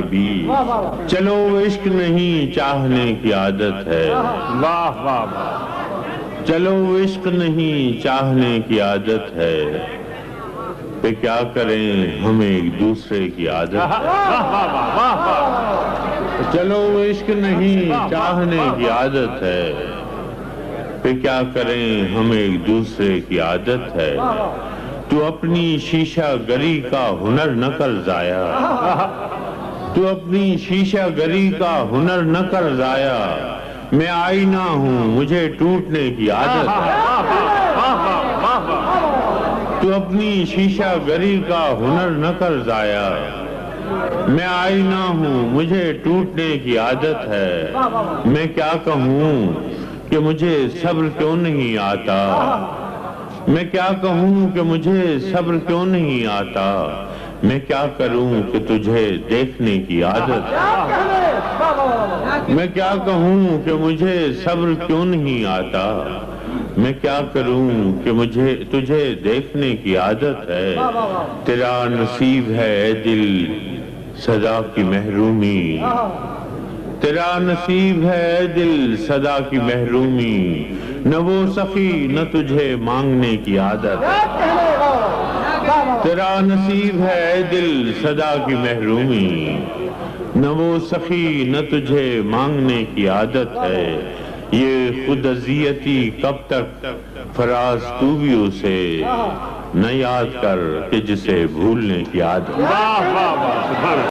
بھی چلو عشق نہیں چاہنے کی عادت ہے۔ واہ واہ واہ۔ چلو عشق نہیں چاہنے کی عادت ہے۔ پہ کیا کریں ہمیں ایک دوسرے کی عادت ہے۔ چلو عشق نہیں چاہنے کی عادت ہے۔ پہ کیا کریں ہمیں ایک دوسرے کی عادت ہے۔ تو اپنی شیشہ گری کا ہنر نہ کر ضائع۔ تو اپنی شیشہ گری کا ہنر نہ کر ضائع۔ میں آئینہ ہوں، مجھے ٹوٹنے کی عادت ہے۔ تو اپنی شیشہ گری کا ہنر نہ کر ضائع۔ میں آئینہ ہوں، مجھے ٹوٹنے کی عادت ہے۔ میں کیا کہوں کہ مجھے صبر کیوں نہیں آتا؟ میں کیا کہوں کہ مجھے صبر کیوں نہیں آتا؟ میں کیا کروں کہ تجھے دیکھنے کی عادت؟ ہے میں کیا کہوں کہ مجھے صبر کیوں نہیں آتا؟ میں کیا کروں کہ مجھے تجھے دیکھنے کی عادت ہے؟ تیرا نصیب ہے اے دل، صدا کی محرومی۔ تیرا نصیب ہے اے دل، صدا کی محرومی۔ نہ وہ سخی، نہ تجھے مانگنے کی عادت۔ ہے تیرا نصیب ہے دل صدا کی محرومی، نہ وہ سخی، نہ تجھے مانگنے کی عادت ہے۔ یہ خود اذیتی کب تک فراز تو بھی اسے نہ یاد کر کہ جسے بھولنے کی عادت